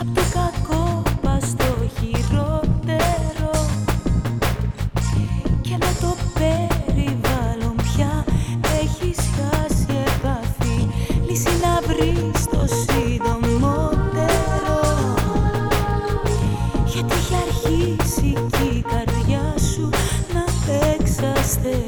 από το κακό πας στο χειρότερο Και με το περιβάλλον πια έχεις χάσει επαφή. Λύση να βρεις το σύντομότερο Γιατί έχει αρχίσει και η καρδιά σου να παίξαστε